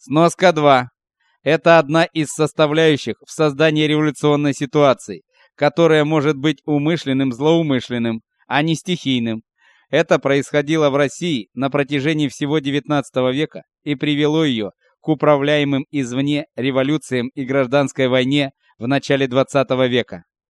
Сноска 2. Это одна из составляющих в создании революционной ситуации, которая может быть умышленным злоумышленным, а не стихийным. Это происходило в России на протяжении всего XIX века и привело ее к управляемым извне революциям и гражданской войне в начале XX века.